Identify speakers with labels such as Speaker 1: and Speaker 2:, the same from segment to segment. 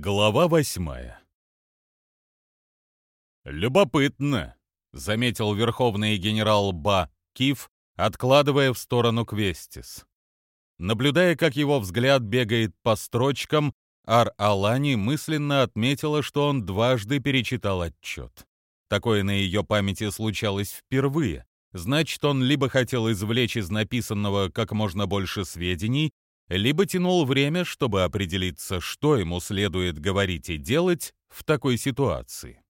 Speaker 1: Глава восьмая «Любопытно», — заметил верховный генерал Ба Киф, откладывая в сторону Квестис. Наблюдая, как его взгляд бегает по строчкам, Ар-Алани мысленно отметила, что он дважды перечитал отчет. Такое на ее памяти случалось впервые. Значит, он либо хотел извлечь из написанного как можно больше сведений, либо тянул время, чтобы определиться, что ему следует говорить и делать в такой ситуации.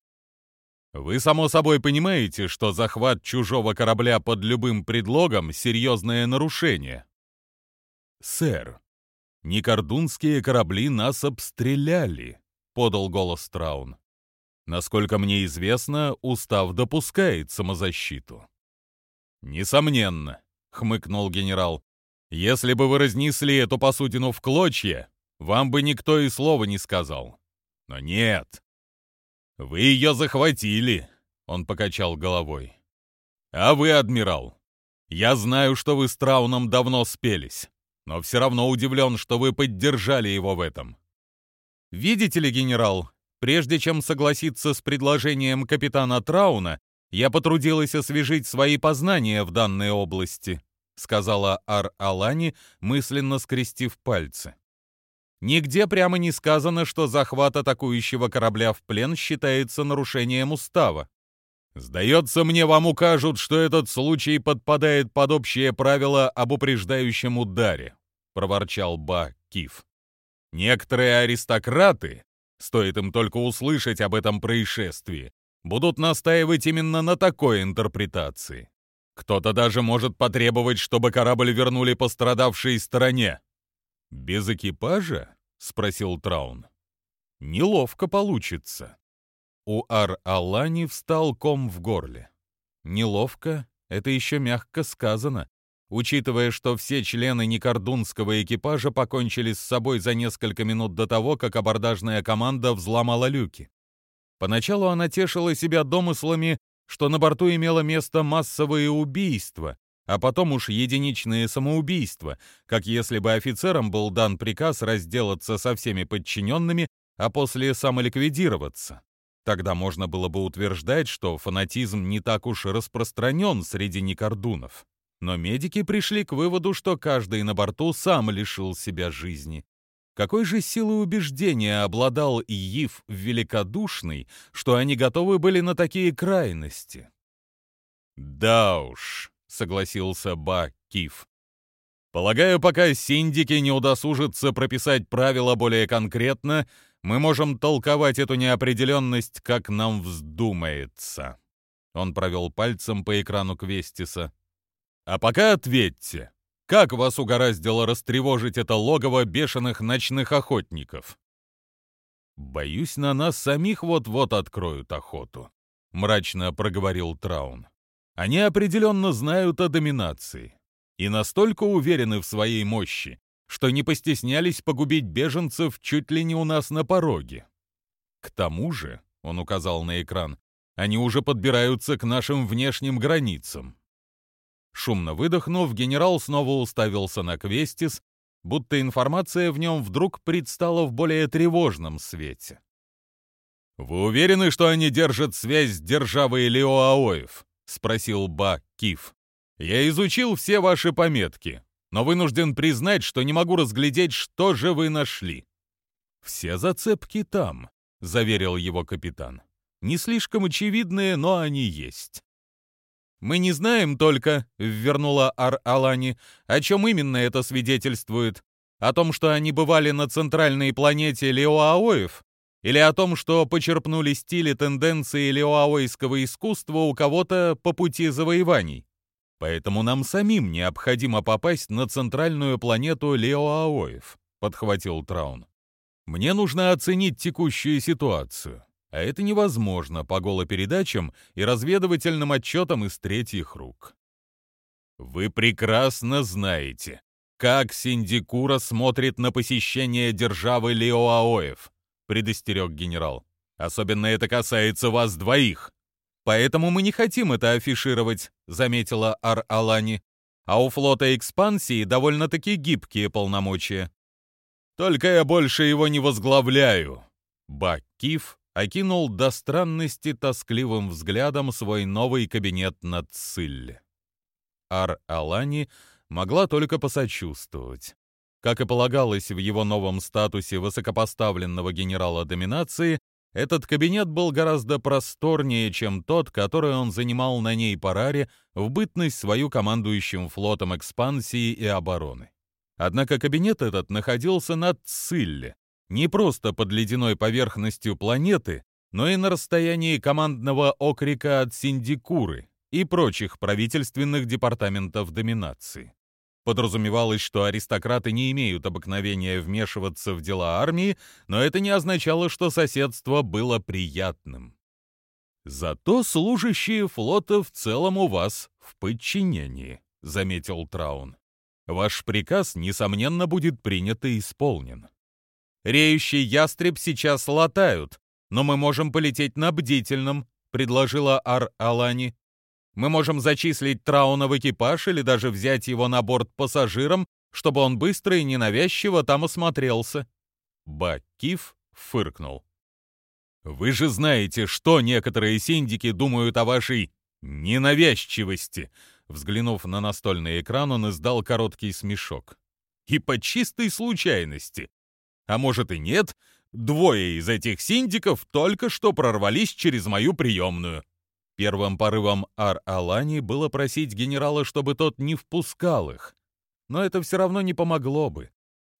Speaker 1: Вы, само собой, понимаете, что захват чужого корабля под любым предлогом — серьезное нарушение. Сэр, некордунские корабли нас обстреляли, — подал голос Траун. Насколько мне известно, устав допускает самозащиту. Несомненно, — хмыкнул генерал. Если бы вы разнесли эту посудину в клочья, вам бы никто и слова не сказал. Но нет. Вы ее захватили, он покачал головой. А вы, адмирал, я знаю, что вы с Трауном давно спелись, но все равно удивлен, что вы поддержали его в этом. Видите ли, генерал, прежде чем согласиться с предложением капитана Трауна, я потрудилась освежить свои познания в данной области сказала Ар-Алани, мысленно скрестив пальцы. Нигде прямо не сказано, что захват атакующего корабля в плен считается нарушением устава. Сдается мне, вам укажут, что этот случай подпадает под общее правило об упреждающем ударе, проворчал Ба Киф. Некоторые аристократы, стоит им только услышать об этом происшествии, будут настаивать именно на такой интерпретации. Кто-то даже может потребовать, чтобы корабль вернули пострадавшей стороне. Без экипажа? спросил Траун. Неловко получится. У Ар-Алани встал ком в горле. Неловко — это еще мягко сказано, учитывая, что все члены некордунского экипажа покончили с собой за несколько минут до того, как абордажная команда взломала люки. Поначалу она тешила себя домыслами что на борту имело место массовое убийство, а потом уж единичные самоубийства, как если бы офицерам был дан приказ разделаться со всеми подчиненными, а после самоликвидироваться. Тогда можно было бы утверждать, что фанатизм не так уж распространен среди некордунов. Но медики пришли к выводу, что каждый на борту сам лишил себя жизни. Какой же силой убеждения обладал Иев великодушный, что они готовы были на такие крайности? «Да уж», — согласился Ба Киф. «Полагаю, пока синдики не удосужатся прописать правила более конкретно, мы можем толковать эту неопределенность, как нам вздумается». Он провел пальцем по экрану Квестиса. «А пока ответьте, как вас угораздило растревожить это логово бешеных ночных охотников? Боюсь, на нас самих вот-вот откроют охоту, мрачно проговорил Траун. Они определенно знают о доминации и настолько уверены в своей мощи, что не постеснялись погубить беженцев чуть ли не у нас на пороге. К тому же, он указал на экран, они уже подбираются к нашим внешним границам. Шумно выдохнув, генерал снова уставился на Квестис, будто информация в нем вдруг предстала в более тревожном свете. «Вы уверены, что они держат связь с державой Леоаоев?» — спросил Ба Киф. «Я изучил все ваши пометки, но вынужден признать, что не могу разглядеть, что же вы нашли». «Все зацепки там», — заверил его капитан. «Не слишком очевидные, но они есть. «Мы не знаем только», — ввернула Ар-Алани, «о чем именно это свидетельствует. О том, что они бывали на центральной планете Леоаоев? Или о том, что почерпнули стили тенденции леоаойского искусства у кого-то по пути завоеваний? Поэтому нам самим необходимо попасть на центральную планету Леоаоев», — подхватил Траун. «Мне нужно оценить текущую ситуацию. А это невозможно по голопередачам и разведывательным отчетам из третьих рук. Вы прекрасно знаете, как Синдикура смотрит на посещение державы Леоаоев, предостерег генерал. Особенно это касается вас двоих. Поэтому мы не хотим это афишировать, заметила Ар-Алани. А у флота экспансии довольно-таки гибкие полномочия. Только я больше его не возглавляю, Баккиф окинул до странности тоскливым взглядом свой новый кабинет на Цилле. Ар-Алани могла только посочувствовать. Как и полагалось в его новом статусе высокопоставленного генерала доминации, этот кабинет был гораздо просторнее, чем тот, который он занимал на ней параре в бытность свою командующим флотом экспансии и обороны. Однако кабинет этот находился над Цилле, не просто под ледяной поверхностью планеты, но и на расстоянии командного окрика от Синдикуры и прочих правительственных департаментов доминации. Подразумевалось, что аристократы не имеют обыкновения вмешиваться в дела армии, но это не означало, что соседство было приятным. «Зато служащие флота в целом у вас в подчинении», — заметил Траун. «Ваш приказ, несомненно, будет принят и исполнен. Реющий ястреб сейчас латают, но мы можем полететь на бдительном», — предложила Ар-Алани. Мы можем зачислить Трауна в экипаж или даже взять его на борт пассажиром, чтобы он быстро и ненавязчиво там осмотрелся». Баккиф фыркнул. «Вы же знаете, что некоторые синдики думают о вашей ненавязчивости!» Взглянув на настольный экран, он издал короткий смешок. «И по чистой случайности. А может и нет, двое из этих синдиков только что прорвались через мою приемную. Первым порывом Ар-Алани было просить генерала, чтобы тот не впускал их. Но это все равно не помогло бы.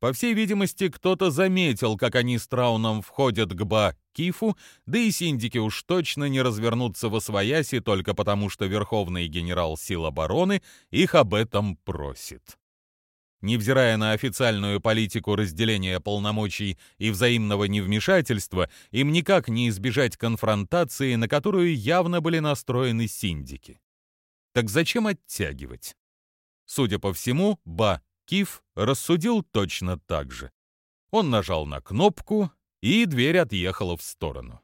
Speaker 1: По всей видимости, кто-то заметил, как они с Трауном входят к Ба-Кифу, да и синдики уж точно не развернутся во свояси только потому, что верховный генерал сил обороны их об этом просит. Невзирая на официальную политику разделения полномочий и взаимного невмешательства, им никак не избежать конфронтации, на которую явно были настроены синдики. Так зачем оттягивать? Судя по всему, Ба Киф рассудил точно так же. Он нажал на кнопку, и дверь отъехала в сторону.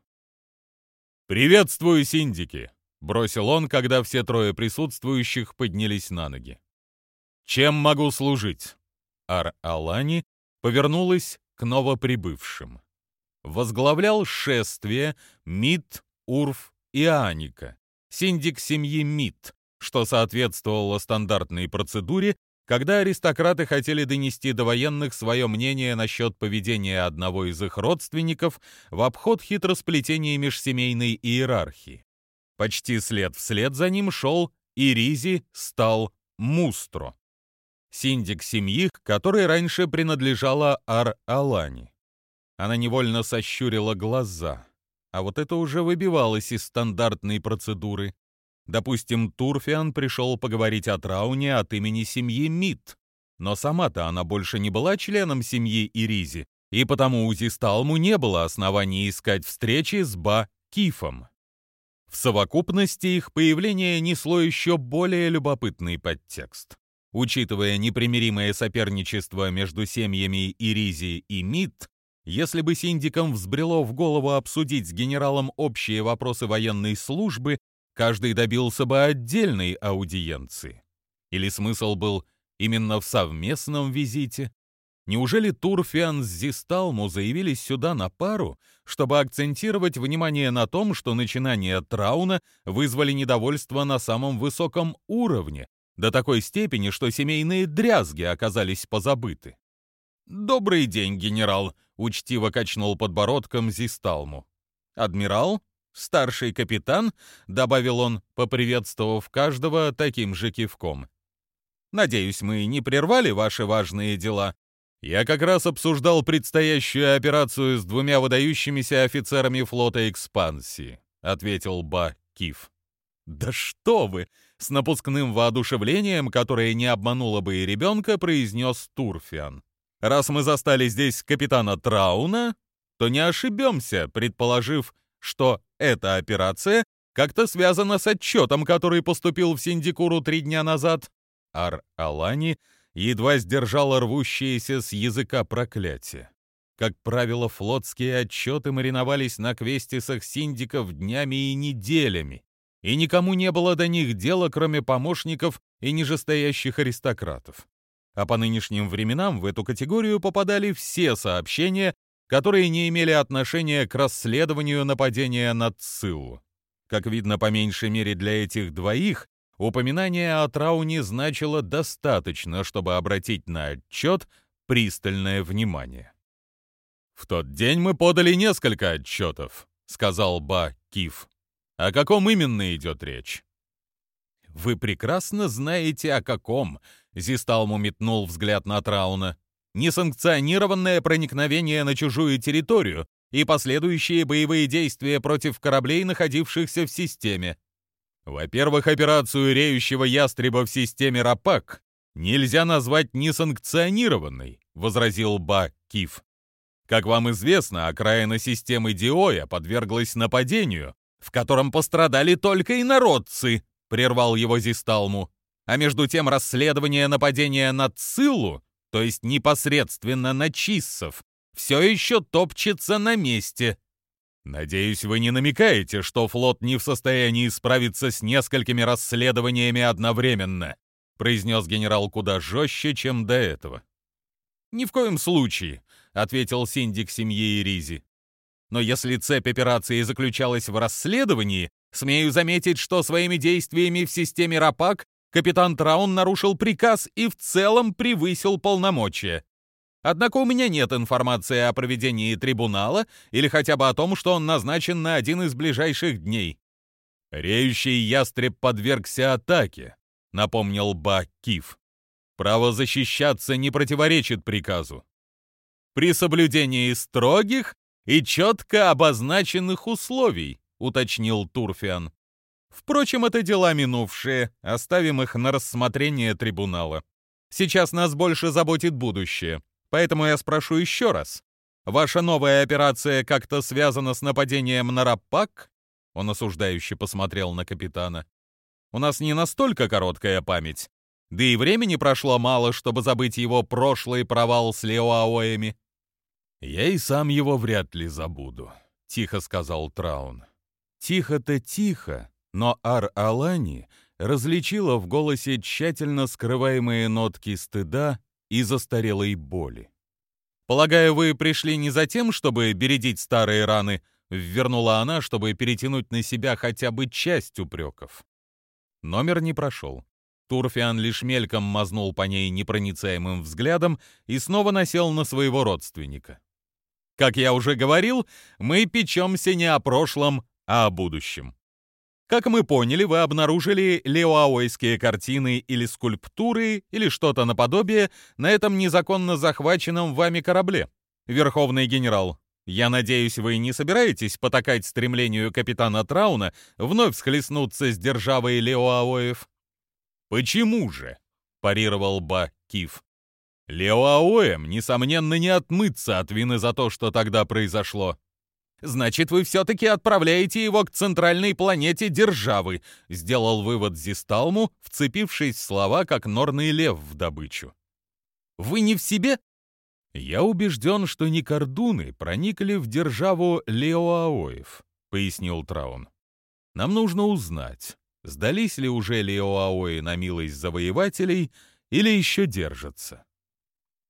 Speaker 1: «Приветствую, синдики!» — бросил он, когда все трое присутствующих поднялись на ноги. Чем могу служить?» Ар-Алани повернулась к новоприбывшим. Возглавлял шествие Мит, Урф и Аника, синдик семьи Мит, что соответствовало стандартной процедуре, когда аристократы хотели донести до военных свое мнение насчет поведения одного из их родственников в обход хитросплетения межсемейной иерархии. Почти след вслед за ним шел Иризи стал Мустро синдик семьи, которой раньше принадлежала Ар-Алани. Она невольно сощурила глаза, а вот это уже выбивалось из стандартной процедуры. Допустим, Турфиан пришел поговорить о Трауне от имени семьи Мид, но сама-то она больше не была членом семьи Иризи, и потому у Зисталму не было оснований искать встречи с Ба-Кифом. В совокупности их появление несло еще более любопытный подтекст. Учитывая непримиримое соперничество между семьями Иризи и Мид, если бы синдикам взбрело в голову обсудить с генералом общие вопросы военной службы, каждый добился бы отдельной аудиенции. Или смысл был именно в совместном визите? Неужели Турфиан с Зисталму заявились сюда на пару, чтобы акцентировать внимание на том, что начинания Трауна вызвали недовольство на самом высоком уровне, до такой степени, что семейные дрязги оказались позабыты. «Добрый день, генерал», — учтиво качнул подбородком Зисталму. «Адмирал? Старший капитан?» — добавил он, поприветствовав каждого таким же кивком. «Надеюсь, мы не прервали ваши важные дела?» «Я как раз обсуждал предстоящую операцию с двумя выдающимися офицерами флота экспансии», — ответил Ба Киф. «Да что вы!» — с напускным воодушевлением, которое не обмануло бы и ребенка, произнес Турфиан. «Раз мы застали здесь капитана Трауна, то не ошибемся, предположив, что эта операция как-то связана с отчетом, который поступил в Синдикуру три дня назад». Ар-Алани едва сдержала рвущееся с языка проклятие. Как правило, флотские отчеты мариновались на квестисах синдиков днями и неделями, и никому не было до них дела, кроме помощников и нижестоящих аристократов. А по нынешним временам в эту категорию попадали все сообщения, которые не имели отношения к расследованию нападения на Циллу. Как видно, по меньшей мере для этих двоих, упоминание о Трауне значило достаточно, чтобы обратить на отчет пристальное внимание. «В тот день мы подали несколько отчетов», — сказал Ба Киф. «О каком именно идет речь?» «Вы прекрасно знаете, о каком», — Зисталму метнул взгляд на Трауна. «Несанкционированное проникновение на чужую территорию и последующие боевые действия против кораблей, находившихся в системе. Во-первых, операцию реющего ястреба в системе РАПАК нельзя назвать несанкционированной», — возразил Ба Киф. Как вам известно, окраина системы Диоя подверглась нападению, в котором пострадали только инородцы, прервал его Зисталму. А между тем расследование нападения на Циллу, то есть непосредственно на Чиссов, все еще топчется на месте. Надеюсь, вы не намекаете, что флот не в состоянии справиться с несколькими расследованиями одновременно, произнес генерал куда жестче, чем до этого. Ни в коем случае, ответил синдик семьи Иризи. Но если цепь операции заключалась в расследовании, смею заметить, что своими действиями в системе РАПАК капитан Траун нарушил приказ и в целом превысил полномочия. Однако у меня нет информации о проведении трибунала или хотя бы о том, что он назначен на один из ближайших дней. «Реющий ястреб подвергся атаке», — напомнил Ба Киф. «Право защищаться не противоречит приказу при соблюдении строгих и четко обозначенных условий», — уточнил Турфиан. «Впрочем, это дела минувшие, оставим их на рассмотрение трибунала. Сейчас нас больше заботит будущее, поэтому я спрошу еще раз. Ваша новая операция как-то связана с нападением на Рапак?» Он осуждающе посмотрел на капитана. «У нас не настолько короткая память, да и времени прошло мало, чтобы забыть его прошлый провал с Леоаоями. «Я и сам его вряд ли забуду», — тихо сказал Траун. Тихо-то тихо, но Ар-Алани различила в голосе тщательно скрываемые нотки стыда и застарелой боли. «Полагаю, вы пришли не за тем, чтобы бередить старые раны», — ввернула она, чтобы перетянуть на себя хотя бы часть упреков. Номер не прошел. Турфиан лишь мельком мазнул по ней непроницаемым взглядом и снова насел на своего родственника. Как я уже говорил, мы печемся не о прошлом, а о будущем. Как мы поняли, вы обнаружили леоаойские картины или скульптуры, или что-то наподобие на этом незаконно захваченном вами корабле. Верховный генерал, я надеюсь, вы не собираетесь потакать стремлению капитана Трауна вновь схлестнуться с державой Леоаоев? «Почему же?» — парировал Ба Киф. Леоаоем, несомненно, не отмыться от вины за то, что тогда произошло. «Значит, вы все-таки отправляете его к центральной планете Державы», сделал вывод Зисталму, вцепившись в слова, как норный лев в добычу. «Вы не в себе?» «Я убежден, что не кордуны проникли в державу Леоаоев», — пояснил Траун. «Нам нужно узнать, сдались ли уже Леоаои на милость завоевателей или еще держатся».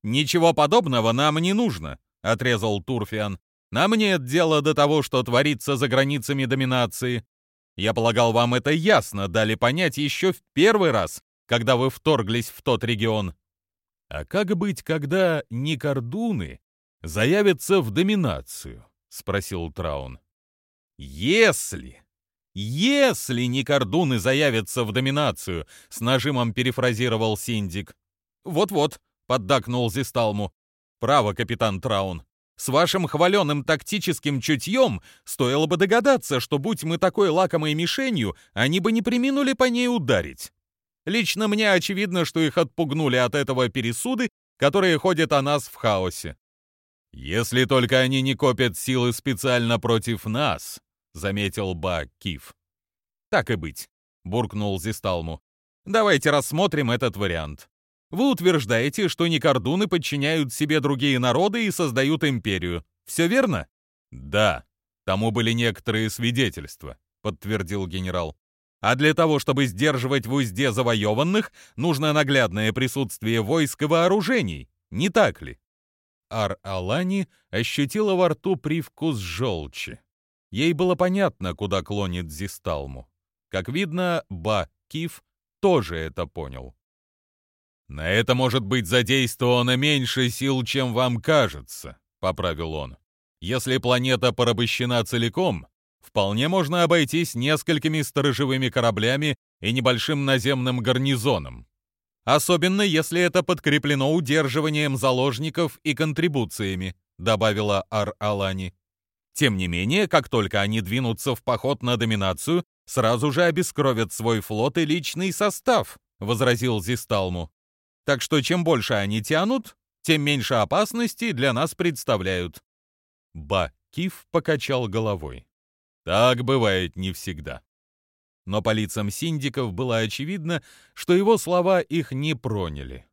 Speaker 1: «Ничего подобного нам не нужно», — отрезал Турфиан. «Нам нет дела до того, что творится за границами доминации. Я полагал, вам это ясно дали понять еще в первый раз, когда вы вторглись в тот регион». «А как быть, когда Никордуны заявятся в доминацию?» — спросил Траун. «Если...» «Если Никордуны заявятся в доминацию», — с нажимом перефразировал Синдик. «Вот-вот», — поддакнул Зисталму. «Право, капитан Траун. С вашим хваленым тактическим чутьем стоило бы догадаться, что будь мы такой лакомой мишенью, они бы не приминули по ней ударить. Лично мне очевидно, что их отпугнули от этого пересуды, которые ходят о нас в хаосе. «Если только они не копят силы специально против нас», — заметил Ба Киф. «Так и быть», — буркнул Зисталму. «Давайте рассмотрим этот вариант. Вы утверждаете, что Никордуны подчиняют себе другие народы и создают империю. Все верно? Да. Тому были некоторые свидетельства, подтвердил генерал. А для того, чтобы сдерживать в узде завоеванных, нужно наглядное присутствие войск и вооружений, не так ли? Ар-Алани ощутила во рту привкус желчи. Ей было понятно, куда клонит Зисталму. Как видно, Ба Киф тоже это понял. «На это может быть задействовано меньше сил, чем вам кажется», — поправил он. «Если планета порабощена целиком, вполне можно обойтись несколькими сторожевыми кораблями и небольшим наземным гарнизоном. Особенно если это подкреплено удерживанием заложников и контрибуциями», — добавила Ар-Алани. Тем не менее, как только они двинутся в поход на доминацию, сразу же обескровят свой флот и личный состав, возразил Зисталму. Так что чем больше они тянут, тем меньше опасностей для нас представляют. Ба Киф покачал головой. Так бывает не всегда. Но по лицам синдиков было очевидно, что его слова их не проняли.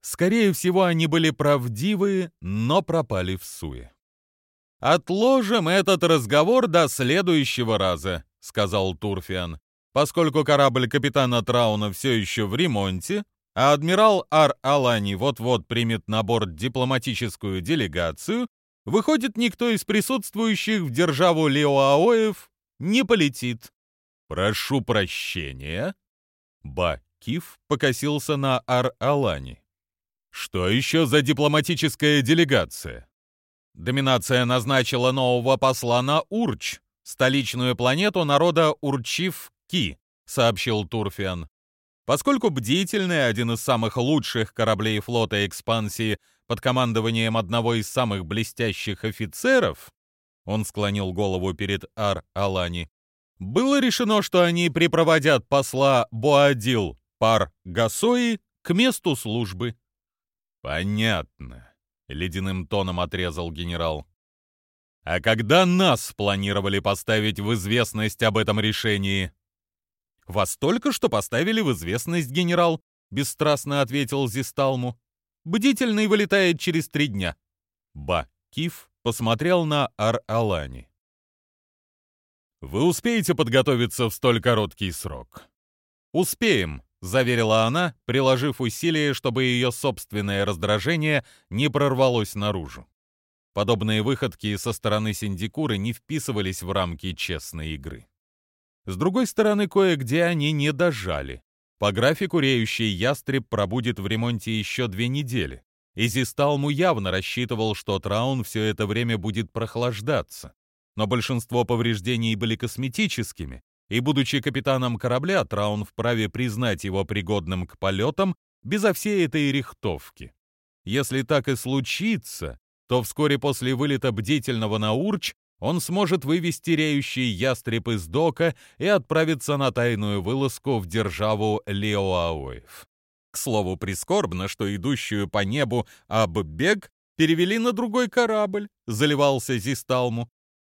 Speaker 1: Скорее всего, они были правдивы, но пропали в суе. «Отложим этот разговор до следующего раза», — сказал Турфиан. «Поскольку корабль капитана Трауна все еще в ремонте, а адмирал Ар-Алани вот-вот примет на борт дипломатическую делегацию, выходит, никто из присутствующих в державу Леоаоев не полетит». «Прошу прощения». Бакиф покосился на Ар-Алани. «Что еще за дипломатическая делегация?» Доминация назначила нового посла на Урч, столичную планету народа Урчив-Ки, сообщил Турфиан. Поскольку бдительный, один из самых лучших кораблей флота экспансии под командованием одного из самых блестящих офицеров, он склонил голову перед Ар-Алани, было решено, что они припроводят посла Боадил Пар Гасои к месту службы. Понятно ледяным тоном отрезал генерал. А когда нас планировали поставить в известность об этом решении? Вас только что поставили в известность, генерал, бесстрастно ответил Зисталму. Бдительный вылетает через три дня. Ба Киф посмотрел на Ар-Алани. Вы успеете подготовиться в столь короткий срок? Успеем, — заверила она, приложив усилия, чтобы ее собственное раздражение не прорвалось наружу. Подобные выходки со стороны Синдикуры не вписывались в рамки честной игры. С другой стороны, кое-где они не дожали. По графику реющий ястреб пробудет в ремонте еще две недели. И Зисталму явно рассчитывал, что Траун все это время будет прохлаждаться. Но большинство повреждений были косметическими, и, будучи капитаном корабля, Траун вправе признать его пригодным к полетам безо всей этой рихтовки. Если так и случится, то вскоре после вылета бдительного на Урч он сможет вывести реющий ястреб из дока и отправиться на тайную вылазку в державу Леоаоев. К слову, прискорбно, что идущую по небу Аббег перевели на другой корабль, заливался Зисталму.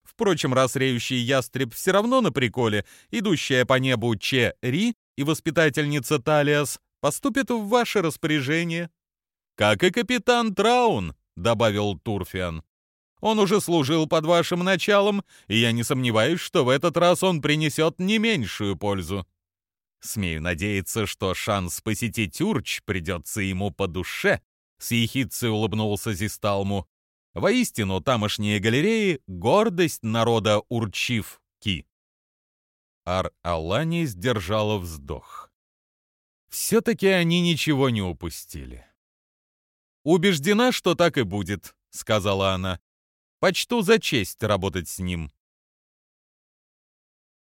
Speaker 1: Впрочем, раз реющий ястреб все равно на приколе, идущая по небу Че Ри и воспитательница Талиас поступят в ваше распоряжение. «Как и капитан Траун», — добавил Турфиан. «Он уже служил под вашим началом, и я не сомневаюсь, что в этот раз он принесет не меньшую пользу. Смею надеяться, что шанс посетить Урч придется ему по душе», — с улыбнулся Зисталму. Воистину, тамошние галереи — гордость народа Урчив-Ки. Ар-Алани сдержала вздох. Все-таки они ничего не упустили. «Убеждена, что так и будет», — сказала она. «Почту за честь работать с ним».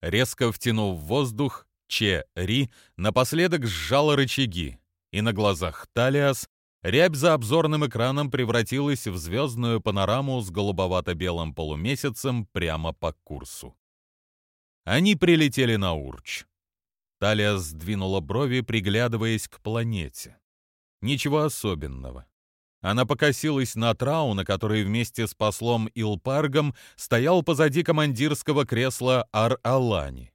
Speaker 1: Резко втянув воздух, Че Ри напоследок сжала рычаги, и на глазах Талиас Рябь за обзорным экраном превратилась в звездную панораму с голубовато-белым полумесяцем прямо по курсу. Они прилетели на Урч. Талия сдвинула брови, приглядываясь к планете. Ничего особенного. Она покосилась на Трауна, который вместе с послом Илпаргом стоял позади командирского кресла Ар-Алани.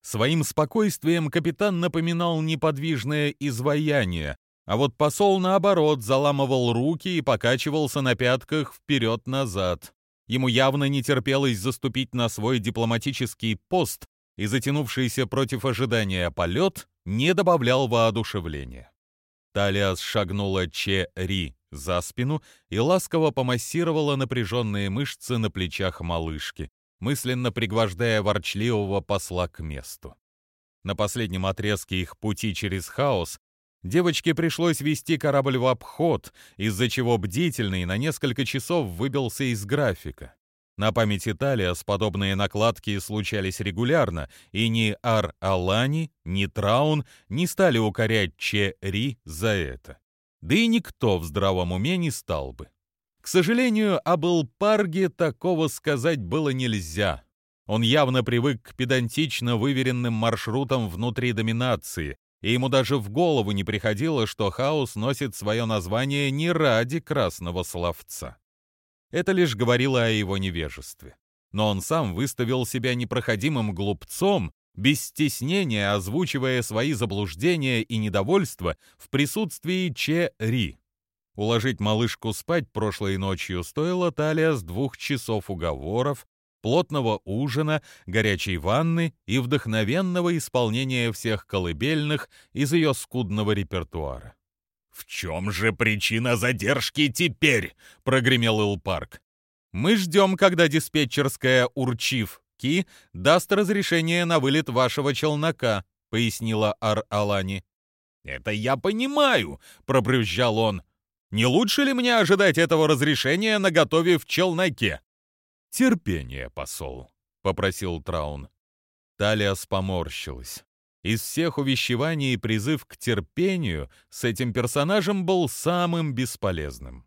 Speaker 1: Своим спокойствием капитан напоминал неподвижное изваяние, а вот посол, наоборот, заламывал руки и покачивался на пятках вперед-назад. Ему явно не терпелось заступить на свой дипломатический пост, и затянувшийся против ожидания полет не добавлял воодушевления. Талиас шагнула Че Ри за спину и ласково помассировала напряженные мышцы на плечах малышки, мысленно пригвождая ворчливого посла к месту. На последнем отрезке их пути через хаос девочке пришлось вести корабль в обход, из-за чего бдительный на несколько часов выбился из графика. На памяти Талиас подобные накладки случались регулярно, и ни Ар-Алани, ни Траун не стали укорять Че-Ри за это. Да и никто в здравом уме не стал бы. К сожалению, об Илпарге такого сказать было нельзя. Он явно привык к педантично выверенным маршрутам внутри доминации, и ему даже в голову не приходило, что хаос носит свое название не ради красного словца. Это лишь говорило о его невежестве. Но он сам выставил себя непроходимым глупцом, без стеснения озвучивая свои заблуждения и недовольство в присутствии Че Ри. Уложить малышку спать прошлой ночью стоило Талия с двух часов уговоров, плотного ужина, горячей ванны и вдохновенного исполнения всех колыбельных из ее скудного репертуара.
Speaker 2: «В чем же причина задержки теперь?» — прогремел Илпарк.
Speaker 1: «Мы ждем, когда диспетчерская «Урчив» Ки даст разрешение на вылет вашего челнока», — пояснила Ар-Алани.
Speaker 2: «Это я понимаю», — пробрюзжал он. «Не лучше ли мне ожидать этого разрешения, наготове в челноке?»
Speaker 1: «Терпение, посол», — попросил Траун. Талиас поморщилась. Из всех увещеваний призыв к терпению с этим персонажем был самым бесполезным.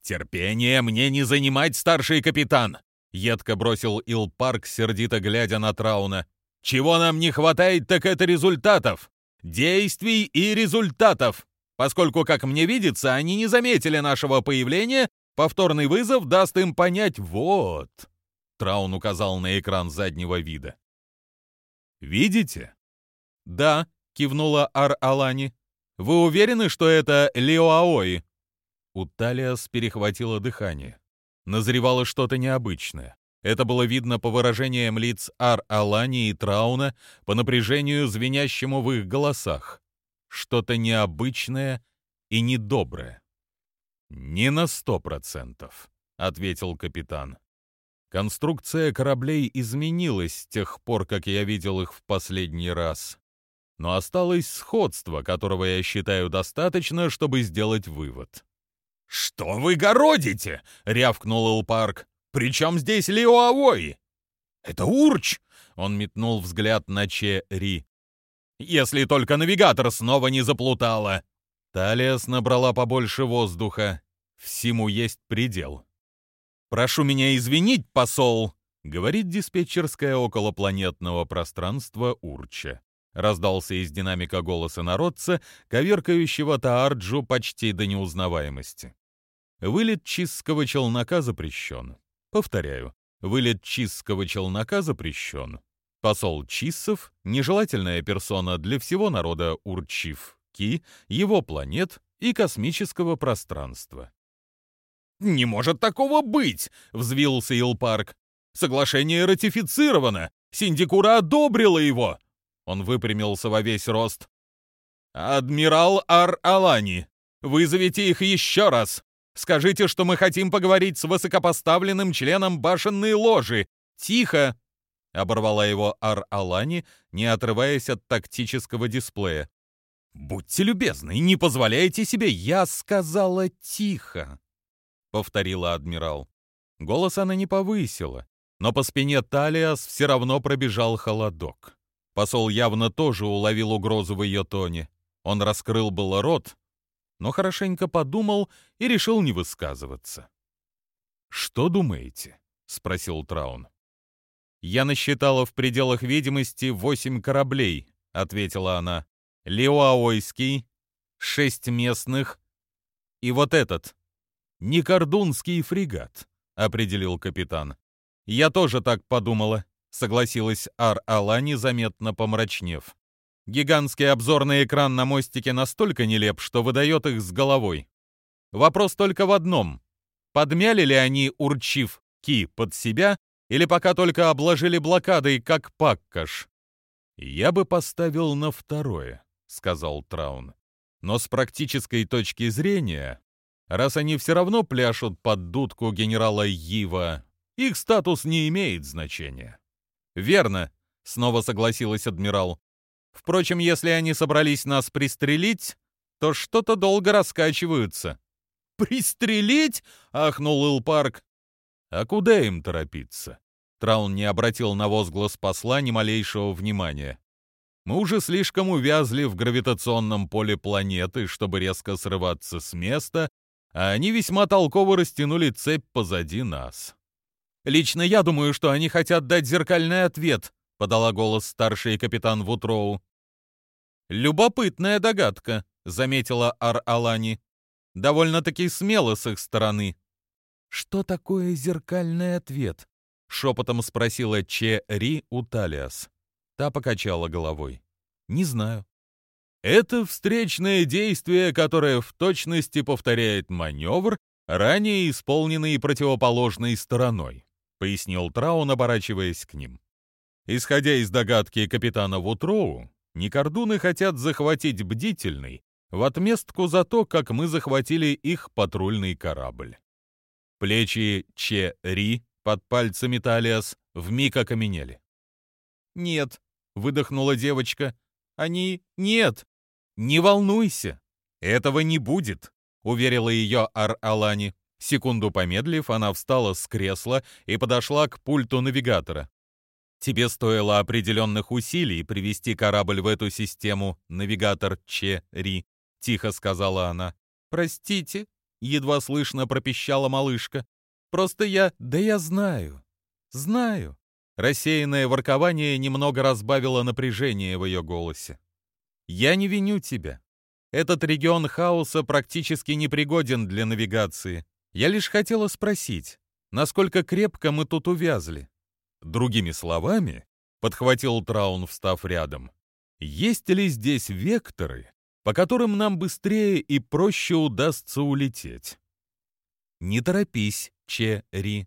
Speaker 2: «Терпение мне не занимать, старший капитан!» — едко бросил Илпарк, сердито глядя на Трауна. «Чего нам не хватает, так это результатов! Действий и результатов! Поскольку, как мне видится, они не заметили нашего появления, повторный вызов даст им понять «вот». Траун указал на экран заднего вида.
Speaker 1: «Видите?» «Да», — кивнула Ар-Алани. «Вы уверены, что это Лиоаои?» У Талиас перехватило дыхание. Назревало что-то необычное. Это было видно по выражениям лиц Ар-Алани и Трауна, по напряжению, звенящему в их голосах. Что-то необычное и недоброе. «Не на сто процентов», — ответил капитан. Конструкция кораблей изменилась с тех пор, как я видел их в последний раз но осталось сходство, которого я считаю достаточно, чтобы сделать вывод.
Speaker 2: «Что вы городите?» — рявкнул Элпарк. «Причем здесь Лиоавой?» «Это Урч!» — он метнул взгляд на Че Ри. «Если только навигатор снова не заплутала!»
Speaker 1: Талиас набрала побольше воздуха. Всему есть предел.
Speaker 2: «Прошу меня извинить, посол!»
Speaker 1: — говорит диспетчерская околопланетного пространства Урча. Раздался из динамика голоса народца, коверкающего Таарджу почти до неузнаваемости. Вылет чистского челнока запрещен. Повторяю, вылет чистского челнока запрещен. Посол Чиссов — нежелательная персона для всего народа Урчив, Ки, его планет и космического пространства.
Speaker 2: «Не может такого быть!» — взвился Илпарк. «Соглашение ратифицировано! Синдикура одобрила его!
Speaker 1: Он выпрямился во весь рост.
Speaker 2: «Адмирал Ар-Алани, вызовите их еще раз! Скажите, что мы хотим поговорить с высокопоставленным членом башенной ложи! Тихо!»
Speaker 1: Оборвала его Ар-Алани, не отрываясь от тактического дисплея.
Speaker 2: «Будьте любезны, не позволяйте себе, я сказала тихо!»
Speaker 1: Повторила адмирал. Голос она не повысила, но по спине Талиас все равно пробежал холодок. Посол явно тоже уловил угрозу в ее тоне. Он раскрыл было рот, но хорошенько подумал и решил не высказываться. «Что думаете?» — спросил Траун. «Я насчитала в пределах видимости восемь кораблей», — ответила она. «Леоаойский, шесть местных и вот этот. Некордунский фрегат», — определил капитан. «Я тоже так подумала согласилась Ар-Алани, заметно помрачнев. Гигантский обзорный экран на мостике настолько нелеп, что выдает их с головой. Вопрос только в одном. Подмяли ли они, урчив Ки под себя, или пока только обложили блокадой, как Паккаш? «Я бы поставил на второе», — сказал Траун. «Но с практической точки зрения Раз они все равно пляшут под дудку генерала Йива, их статус не имеет значения.
Speaker 2: Верно, снова согласилась адмирал. Впрочем, если они собрались нас пристрелить, то что-то долго раскачиваются.
Speaker 1: «Пристрелить?» — ахнул Илпарк. «А куда им торопиться?» Траун не обратил на возглас посла ни малейшего внимания. «Мы уже слишком увязли в гравитационном поле планеты, чтобы резко срываться с места, а они весьма толково растянули цепь позади нас».
Speaker 2: «Лично я думаю, что они хотят дать зеркальный ответ», — подала голос старший капитан Вутроу. «Любопытная догадка», — заметила Ар-Алани. «Довольно-таки смело с их стороны».
Speaker 1: «Что такое зеркальный ответ?» — шепотом спросила Че Ри у Талиас. Та покачала головой. «Не знаю». «Это встречное действие, которое в точности повторяет маневр, ранее исполненный противоположной стороной пояснил Траун, оборачиваясь к ним. Исходя из догадки капитана Вутроу, Никордуны хотят захватить бдительный в отместку за то, как мы захватили их патрульный корабль. Плечи Че-Ри под пальцами Талиас вмиг окаменели.
Speaker 2: «Нет», — выдохнула девочка, — «они... нет! Не волнуйся, этого не будет», — уверила ее Ар-Алани. Секунду помедлив, она встала с кресла и подошла к пульту навигатора. «Тебе стоило определенных усилий привести корабль в эту систему, навигатор Че-Ри», — тихо сказала она. «Простите», — едва слышно пропищала малышка. «Просто я... Да я знаю. Знаю». Рассеянное воркование немного разбавило напряжение в ее голосе. «Я не виню тебя. Этот регион хаоса практически непригоден для навигации. Я лишь хотела спросить, насколько крепко мы тут увязли.
Speaker 1: Другими словами, подхватил Траун, встав рядом, есть ли здесь векторы, по которым нам быстрее и проще удастся улететь?
Speaker 2: Не торопись, Че-Ри.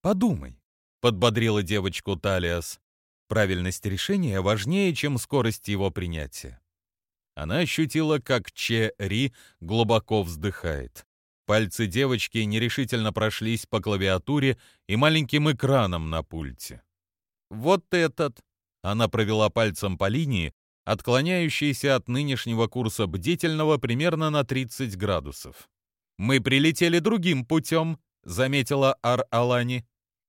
Speaker 1: Подумай, подбодрила девочку Талиас. Правильность решения важнее, чем скорость его принятия. Она ощутила, как Че-Ри глубоко вздыхает. Пальцы девочки нерешительно прошлись по клавиатуре и маленьким экранам на пульте.
Speaker 2: «Вот этот!»
Speaker 1: Она провела пальцем по линии, отклоняющейся от нынешнего курса бдительного примерно на 30 градусов.
Speaker 2: «Мы прилетели другим путем», — заметила Ар-Алани.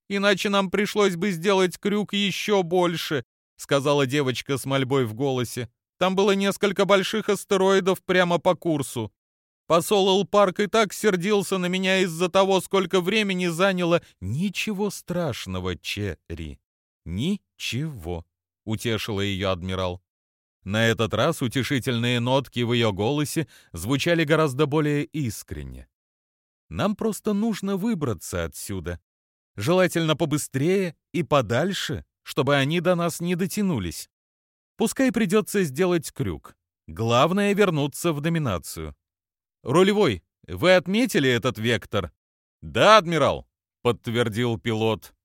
Speaker 2: «Иначе нам пришлось бы сделать крюк еще больше», — сказала девочка с мольбой в голосе. «Там было несколько больших астероидов прямо по курсу. Посол Элпарк и так сердился на меня из-за того, сколько времени заняло.
Speaker 1: Ничего страшного, Черри. Ничего, утешила ее адмирал. На этот раз утешительные нотки в ее голосе звучали гораздо более искренне. Нам просто нужно выбраться отсюда. Желательно побыстрее и подальше, чтобы они до нас не дотянулись. Пускай придется сделать крюк. Главное — вернуться в доминацию.
Speaker 2: «Рулевой, вы отметили этот вектор?»
Speaker 1: «Да, адмирал», — подтвердил пилот.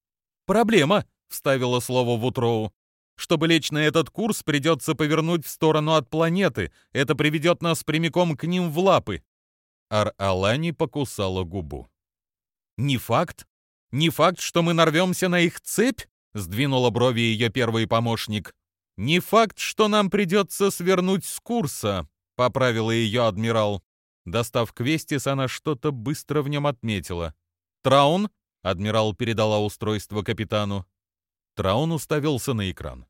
Speaker 2: «Проблема», — вставила слово Вутроу. «Чтобы лечь на этот курс, придется повернуть в сторону от планеты. Это приведет нас прямиком к ним в лапы».
Speaker 1: Ар-Алани покусала губу.
Speaker 2: «Не факт. Не факт, что мы нарвемся на их цепь?» — сдвинула брови ее первый помощник. «Не факт, что нам придется свернуть с курса», — поправила ее адмирал.
Speaker 1: Достав Квестис, она что-то быстро в нем отметила.
Speaker 2: «Траун?»
Speaker 1: — адмирал передала устройство капитану. Траун уставился на экран.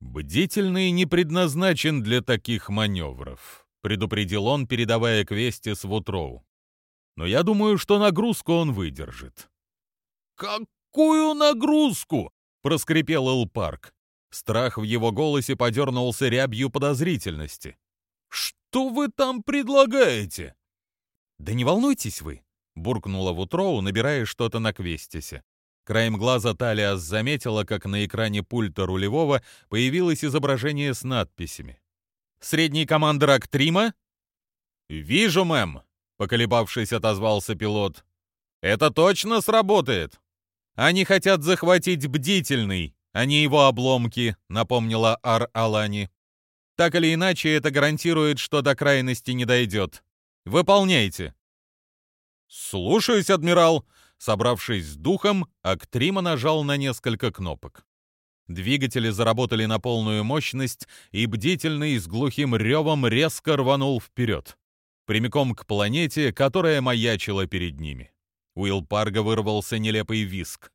Speaker 1: «Бдительный не предназначен для таких маневров», — предупредил он, передавая Квестис в Утроу. «Но я думаю, что нагрузку он выдержит».
Speaker 2: «Какую нагрузку?» — проскрипел Элпарк.
Speaker 1: Страх в его голосе подернулся рябью подозрительности.
Speaker 2: «Что вы там предлагаете?»
Speaker 1: «Да не волнуйтесь вы», — буркнула Вутроу, набирая что-то на Квестисе. Краем глаза Талиас заметила, как на экране пульта рулевого появилось изображение с надписями.
Speaker 2: «Средний командир Актрима?»
Speaker 1: «Вижу, мэм», — поколебавшись, отозвался пилот.
Speaker 2: «Это точно сработает. Они хотят захватить бдительный, а не его обломки», — напомнила Ар-Алани. Так или иначе, это гарантирует, что до крайности не дойдет. Выполняйте.
Speaker 1: «Слушаюсь, адмирал!» Собравшись с духом, Актрима нажал на несколько кнопок. Двигатели заработали на полную мощность, и бдительный с глухим ревом резко рванул вперед, прямиком к планете, которая маячила перед ними. Уилл Парга вырвался нелепый виск.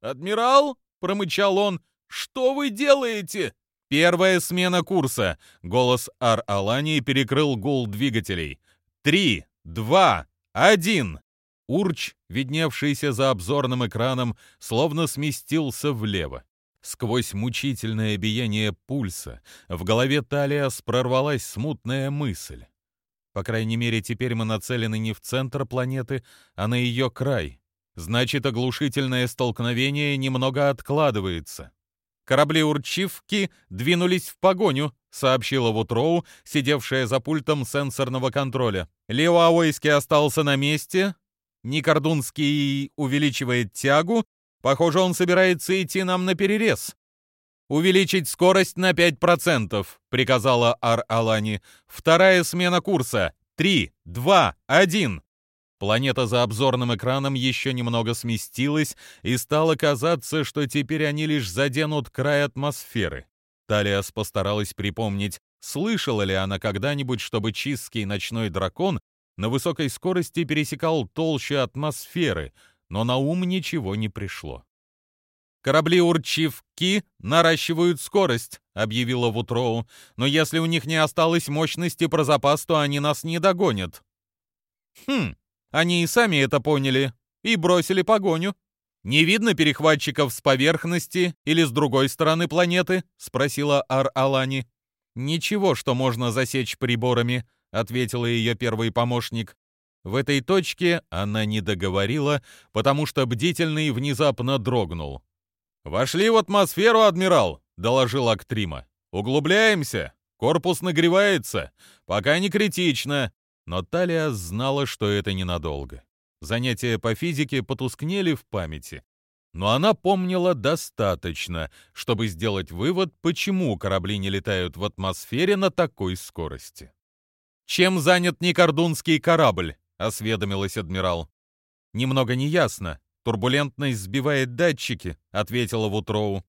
Speaker 1: «Адмирал!» — промычал он. «Что вы делаете?» «Первая смена курса!» — голос Ар-Алани перекрыл гул двигателей. «Три, два, один!» Урч, видневшийся за обзорным экраном, словно сместился влево. Сквозь мучительное биение пульса в голове Талиас прорвалась смутная мысль. По крайней мере, теперь мы нацелены не в центр планеты, а на ее край. Значит, оглушительное столкновение немного откладывается. Корабли Урчивки двинулись в погоню, сообщила Вутроу, сидевшая за пультом сенсорного контроля. Леоауэйский остался на месте, Никордунский увеличивает тягу. Похоже, он собирается идти нам на перерез. «Увеличить скорость на 5%, — приказала Ар-Алани. «Вторая смена курса. Три, два, один». Планета за обзорным экраном еще немного сместилась, и стало казаться, что теперь они лишь заденут край атмосферы. Талиас постаралась припомнить, слышала ли она когда-нибудь, чтобы чистский ночной дракон на высокой скорости пересекал толще атмосферы, но на ум ничего не пришло. «Корабли Урчивки наращивают скорость», — объявила Вутроу, «но если у них не осталось мощности про запас, то они нас не догонят». «Хм, они и сами это поняли и бросили погоню. Не видно перехватчиков с поверхности или с другой стороны планеты?» — спросила Ар-Алани. «Ничего, что можно засечь приборами», — ответила ее первый помощник. В этой точке она не договорила, потому что бдительный внезапно дрогнул. «Вошли в атмосферу, адмирал!» — доложил Актрима. «Углубляемся! Корпус нагревается! Пока не критично!» Но Талия знала, что это ненадолго. Занятия по физике потускнели в памяти. Но она помнила достаточно, чтобы сделать вывод, почему корабли не летают в атмосфере на такой скорости. «Чем занят Никордунский корабль?» — осведомилась адмирал. «Немного неясно. Турбулентность сбивает датчики», — ответила Вутроу.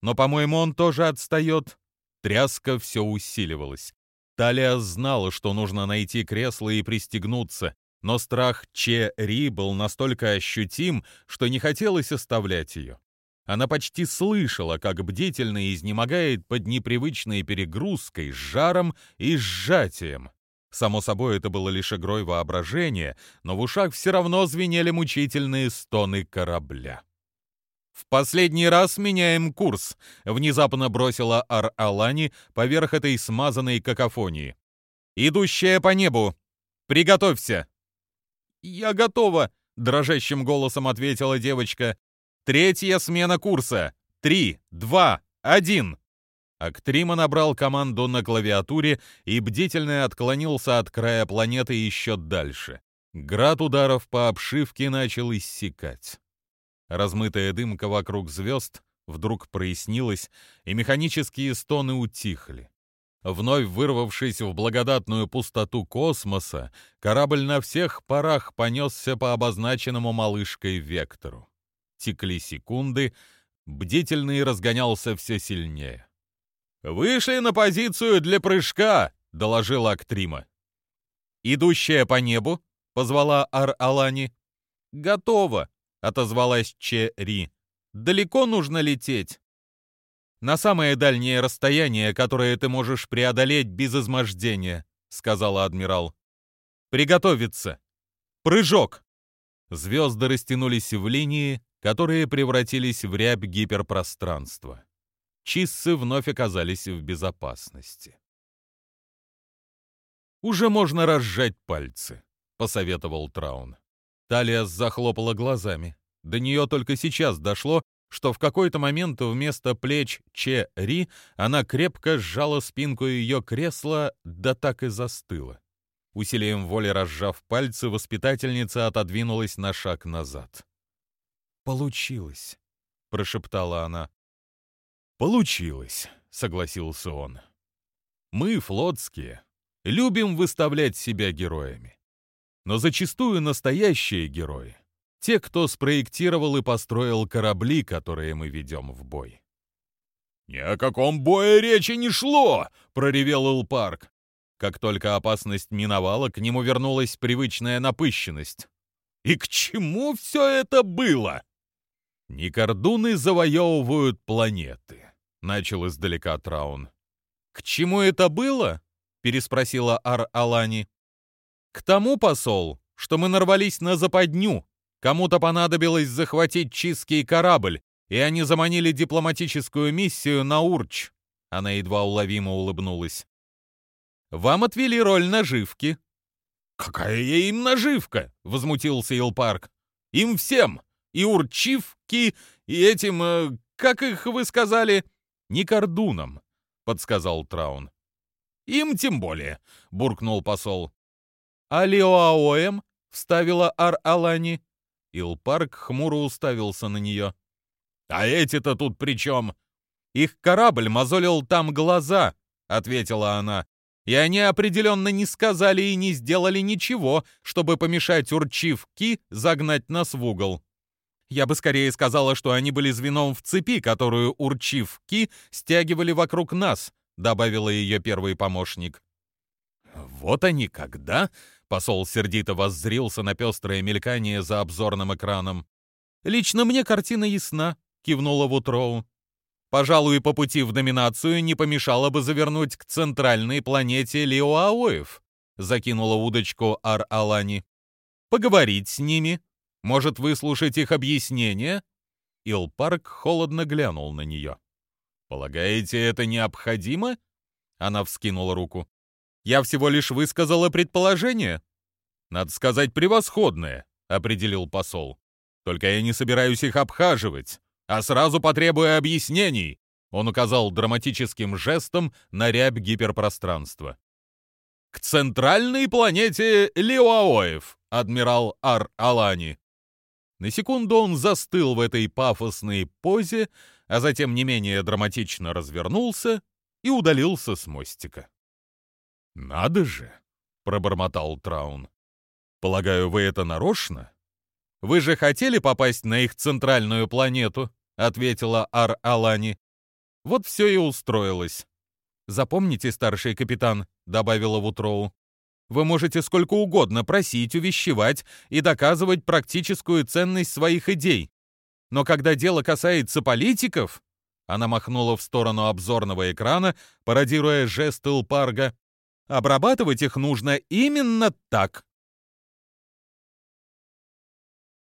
Speaker 1: «Но, по-моему, он тоже отстает». Тряска все усиливалась. Талия знала, что нужно найти кресло и пристегнуться, но страх Че Ри был настолько ощутим, что не хотелось оставлять ее. Она почти слышала, как бдительно изнемогает под непривычной перегрузкой, жаром и сжатием. Само собой, это было лишь игрой воображения, но в ушах все равно звенели мучительные стоны корабля. «В последний раз меняем курс», — внезапно бросила Ар-Алани поверх этой смазанной какофонии. «Идущая по небу! Приготовься!» «Я готова!» — дрожащим голосом ответила девочка. «Третья смена курса! Три, два, один!» Актрима набрал команду на клавиатуре и бдительно отклонился от края планеты еще дальше. Град ударов по обшивке начал иссякать. Размытая дымка вокруг звезд вдруг прояснилась, и механические стоны утихли. Вновь вырвавшись в благодатную пустоту космоса, корабль на всех парах понесся по обозначенному малышкой вектору. Текли секунды, бдительный разгонялся все сильнее. «Вышли на позицию для прыжка!» — доложила Актрима. «Идущая по небу?» — позвала Ар-Алани. «Готово!» — отозвалась Че-Ри. «Далеко нужно лететь?» «На самое дальнее расстояние, которое ты можешь преодолеть без измождения», — сказала адмирал. «Приготовиться! Прыжок!» Звезды растянулись в линии, которые превратились в рябь гиперпространства. Чиссы вновь оказались в безопасности. «Уже можно разжать пальцы», — посоветовал Траун. Талия захлопала глазами. До нее только сейчас дошло, что в какой-то момент вместо плеч Че Ри она крепко сжала спинку ее кресла, да так и застыла. Усилием воли разжав пальцы, воспитательница отодвинулась на шаг назад. «Получилось», — прошептала она. «Получилось», — согласился он. «Мы, флотские, любим выставлять себя героями. Но зачастую настоящие герои — те, кто спроектировал и построил корабли, которые мы ведем в бой.
Speaker 2: «Ни о каком бое речи не шло!» — проревел Илпарк.
Speaker 1: Как только опасность миновала, к нему вернулась привычная напыщенность.
Speaker 2: «И к чему все это было?»
Speaker 1: «Никордуны завоевывают планеты», — начал издалека Траун.
Speaker 2: «К чему это было?» — переспросила Ар-Алани.
Speaker 1: «К тому, посол, что мы нарвались на западню. Кому-то понадобилось захватить чистский корабль, и они заманили дипломатическую миссию на Урч». Она едва уловимо улыбнулась. «Вам отвели роль наживки».
Speaker 2: «Какая им наживка?» — возмутился Илпарк. «Им всем! И Урчивки, и этим... Э, как их вы сказали?»
Speaker 1: «Не кордуном», — подсказал Траун.
Speaker 2: «Им тем более», — буркнул посол.
Speaker 1: «А Леоаоем?» — вставила Ар-Алани. Илпарк хмуро уставился на нее.
Speaker 2: «А эти-то тут при чем?»
Speaker 1: «Их корабль мозолил там глаза», — ответила она. «И они определенно не сказали и не сделали ничего, чтобы помешать Урчивки загнать нас в угол». Я бы скорее сказала, что они были звеном в цепи, которую урчивки стягивали вокруг нас, добавила ее первый помощник.
Speaker 2: Вот они когда, посол сердито воззрился на пестрое мелькание за обзорным экраном.
Speaker 1: Лично мне картина ясна, кивнула Вутроу. Пожалуй, по пути в доминацию не помешало бы завернуть к центральной планете Лиоаоев, закинула удочку Ар-Алани. Поговорить с ними, может, выслушать их объяснение?» Илпарк холодно глянул на нее.
Speaker 2: «Полагаете, это необходимо?»
Speaker 1: Она вскинула руку. «Я всего лишь высказала предположение».
Speaker 2: «Надо сказать, превосходное», — определил посол. «Только я не собираюсь их обхаживать, а сразу потребую объяснений», — он указал драматическим жестом на рябь гиперпространства. «К центральной планете Лиуаоев, адмирал Ар-Алани.
Speaker 1: На секунду он застыл в этой пафосной позе, а затем не менее драматично развернулся и удалился с мостика.
Speaker 2: «Надо же!» — пробормотал Траун.
Speaker 1: «Полагаю, вы это нарочно? Вы же хотели попасть на их центральную планету?» — ответила Ар-Алани. «Вот все и устроилось. Запомните, старший капитан», — добавила Вутроу. Вы можете сколько угодно просить, увещевать и доказывать практическую ценность своих идей. Но когда дело касается политиков, она махнула в сторону обзорного экрана, пародируя жест Илпарга, обрабатывать их нужно именно так.